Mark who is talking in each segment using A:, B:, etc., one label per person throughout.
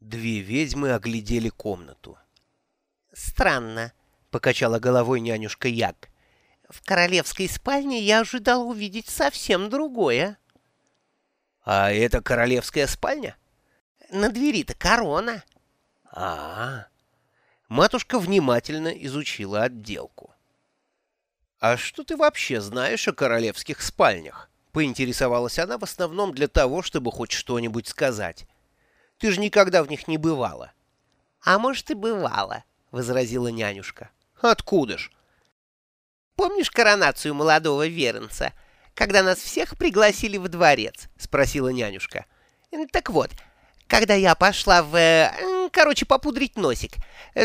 A: Две ведьмы оглядели комнату.
B: «Странно», — покачала головой нянюшка Яг. «В королевской спальне я ожидала увидеть совсем другое.
A: «А это королевская спальня?»
B: На двери-то корона».
A: А, -а, Матушка внимательно изучила отделку. «А что ты вообще знаешь о королевских спальнях?» — поинтересовалась она в основном для того, чтобы хоть что-нибудь сказать. «Ты же никогда в них не бывала».
B: «А может, и бывало», — возразила нянюшка.
A: «Откуда ж?»
B: «Помнишь коронацию молодого веренца, когда нас всех пригласили в дворец?» — спросила нянюшка. «Так вот, когда я пошла в... Э, короче, попудрить носик,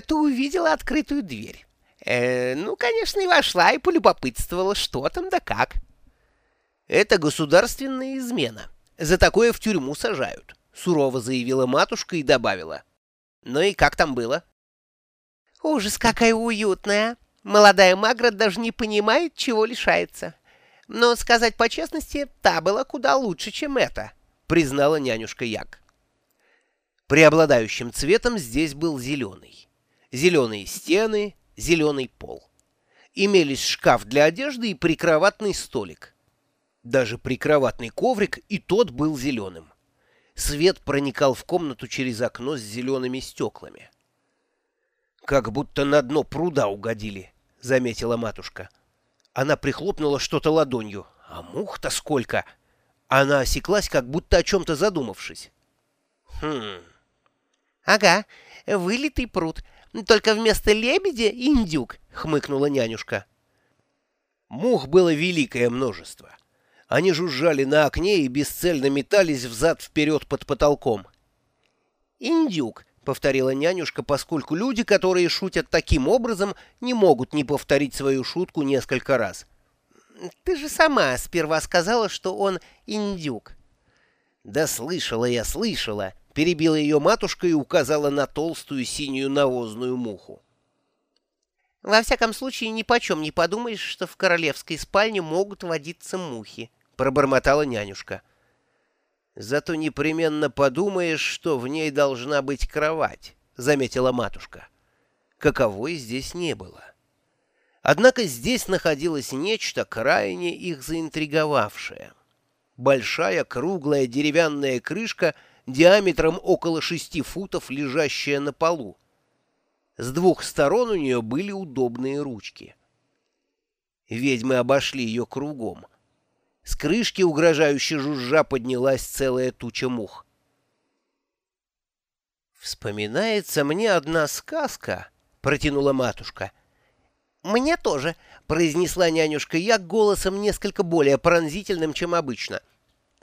B: то увидела открытую дверь. Э, ну, конечно, и вошла, и полюбопытствовала, что там да как».
A: «Это государственная измена. За такое в тюрьму сажают», — сурово заявила матушка и добавила. «Ну и как там было?»
B: Ужас, какая уютная. Молодая Маград даже не понимает, чего лишается. Но, сказать по честности, та была куда лучше, чем эта, признала нянюшка Як.
A: Преобладающим цветом здесь был зеленый. Зеленые стены, зеленый пол. Имелись шкаф для одежды и прикроватный столик. Даже прикроватный коврик и тот был зеленым. Свет проникал в комнату через окно с зелеными стеклами. «Как будто на дно пруда угодили», — заметила матушка. Она прихлопнула что-то ладонью. «А мух-то сколько!» Она осеклась, как будто о чем-то задумавшись. «Хм...»
B: «Ага, вылитый пруд. Только вместо лебедя индюк», — хмыкнула нянюшка.
A: Мух было великое множество. Они жужжали на окне и бесцельно метались взад-вперед под потолком. «Индюк», — повторила нянюшка, поскольку люди, которые шутят таким образом, не могут не повторить свою шутку несколько раз.
B: «Ты же сама сперва сказала, что он индюк».
A: «Да слышала я, слышала», — перебила ее матушка и указала на толстую синюю навозную муху.
B: «Во всяком случае, ни почем не подумаешь, что в королевской спальне могут водиться мухи», — пробормотала нянюшка.
A: Зато непременно подумаешь, что в ней должна быть кровать, — заметила матушка. Каковой здесь не было. Однако здесь находилось нечто крайне их заинтриговавшее. Большая круглая деревянная крышка диаметром около шести футов, лежащая на полу. С двух сторон у нее были удобные ручки. Ведьмы обошли ее кругом — с крышки угрожающе жужжа поднялась целая туча мух. «Вспоминается мне одна сказка», — протянула матушка.
B: «Мне тоже», — произнесла нянюшка я голосом несколько более пронзительным, чем обычно.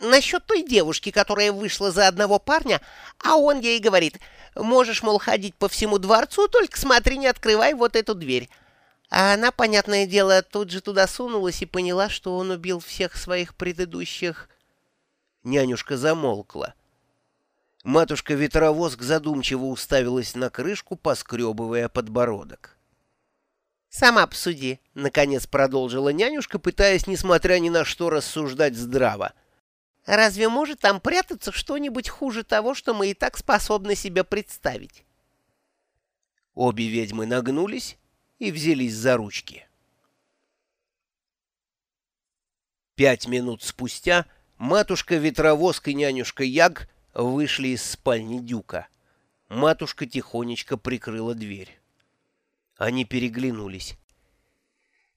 B: «Насчет той девушки, которая вышла за одного парня, а он ей говорит, можешь, мол, ходить по всему дворцу, только смотри, не открывай вот эту дверь». А она, понятное дело, тут же туда сунулась и поняла, что он убил всех своих предыдущих...
A: Нянюшка замолкла. Матушка-ветровозг задумчиво уставилась на крышку, поскребывая подбородок.
B: «Сама посуди», — наконец продолжила нянюшка, пытаясь, несмотря ни на что, рассуждать здраво. «Разве может там прятаться что-нибудь хуже того, что мы и так способны себе представить?»
A: Обе ведьмы нагнулись и взялись за ручки. Пять минут спустя матушка-ветровозка и нянюшка Яг вышли из спальни Дюка. Матушка тихонечко прикрыла дверь. Они переглянулись.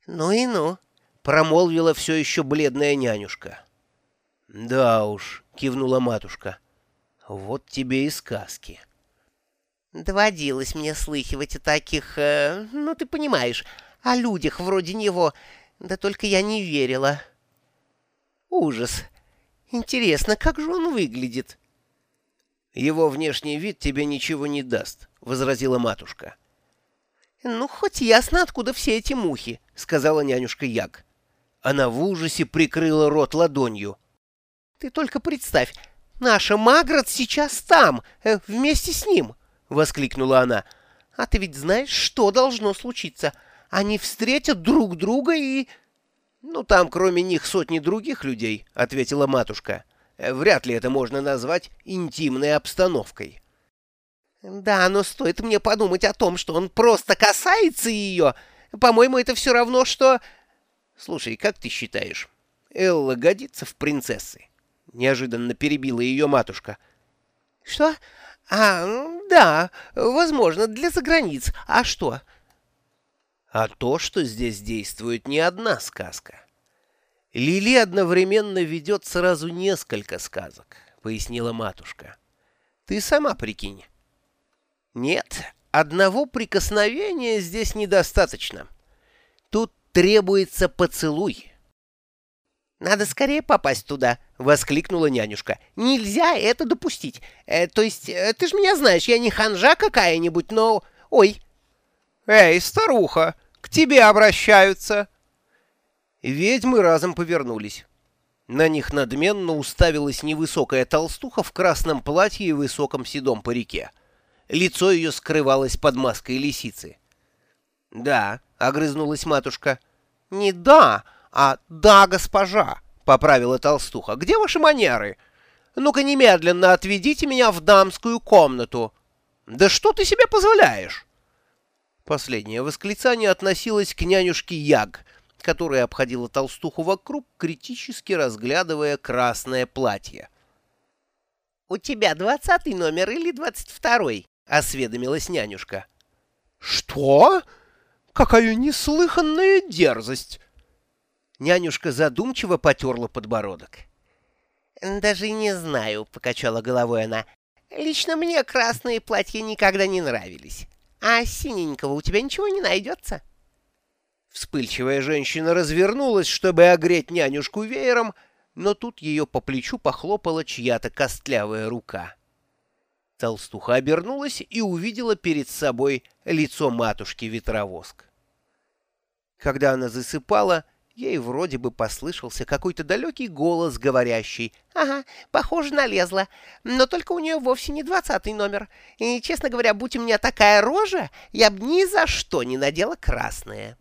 B: «Ну и ну», —
A: промолвила все еще бледная нянюшка. «Да уж», — кивнула матушка, — «вот тебе и сказки».
B: Доводилось мне слыхивать о таких, э, ну ты понимаешь, о людях вроде него, да только я не верила. Ужас. Интересно, как же он выглядит?
A: Его внешний вид тебе ничего не даст, — возразила матушка.
B: Ну, хоть ясно, откуда все эти мухи, — сказала нянюшка Яг.
A: Она в ужасе прикрыла рот ладонью.
B: Ты только представь, наша Маград сейчас там, э, вместе с ним. —— воскликнула она. «А ты ведь знаешь, что должно случиться? Они встретят друг друга и...»
A: «Ну, там кроме них сотни других людей», — ответила матушка. «Вряд ли это можно назвать интимной обстановкой».
B: Да, но стоит мне подумать о том, что он просто касается ее. По-моему, это все равно, что...
A: Слушай, как ты считаешь, Элла годится в принцессы? Неожиданно перебила ее матушка.
B: Что? А, да, возможно, для заграниц. А что?
A: А то, что здесь действует не одна сказка. Лили одновременно ведет сразу несколько сказок, пояснила матушка. Ты сама прикинь. Нет, одного прикосновения здесь недостаточно. Тут требуется поцелуй.
B: «Надо скорее попасть туда!» — воскликнула нянюшка. «Нельзя это допустить. Э, то есть, э, ты ж меня знаешь, я не ханжа какая-нибудь, но... Ой!»
A: «Эй, старуха, к тебе обращаются!» Ведьмы разом повернулись. На них надменно уставилась невысокая толстуха в красном платье и высоком седом парике. Лицо ее скрывалось под маской лисицы. «Да», — огрызнулась матушка.
B: «Не да, а да, госпожа», — поправила толстуха. «Где ваши манеры? Ну-ка немедленно отведите меня в дамскую комнату». «Да что ты себе позволяешь?»
A: Последнее восклицание относилось к нянюшке Яг, которая обходила толстуху вокруг, критически разглядывая красное платье.
B: «У тебя двадцатый номер или двадцать второй?» — осведомилась нянюшка.
A: «Что? Какая неслыханная дерзость!»
B: Нянюшка задумчиво потерла подбородок. «Даже не знаю», — покачала головой она. «Лично мне красные платья никогда не нравились. А синенького у тебя ничего не найдется?»
A: Вспыльчивая женщина развернулась, чтобы огреть нянюшку веером, но тут ее по плечу похлопала чья-то костлявая рука. Толстуха обернулась и увидела перед собой лицо матушки-ветровоск. Когда она засыпала, ей вроде бы послышался какой-то далекий голос, говорящий.
B: «Ага, похоже, налезла, но только у нее вовсе не двадцатый номер, и, честно говоря, будь у меня такая рожа, я бы ни за что не надела красное».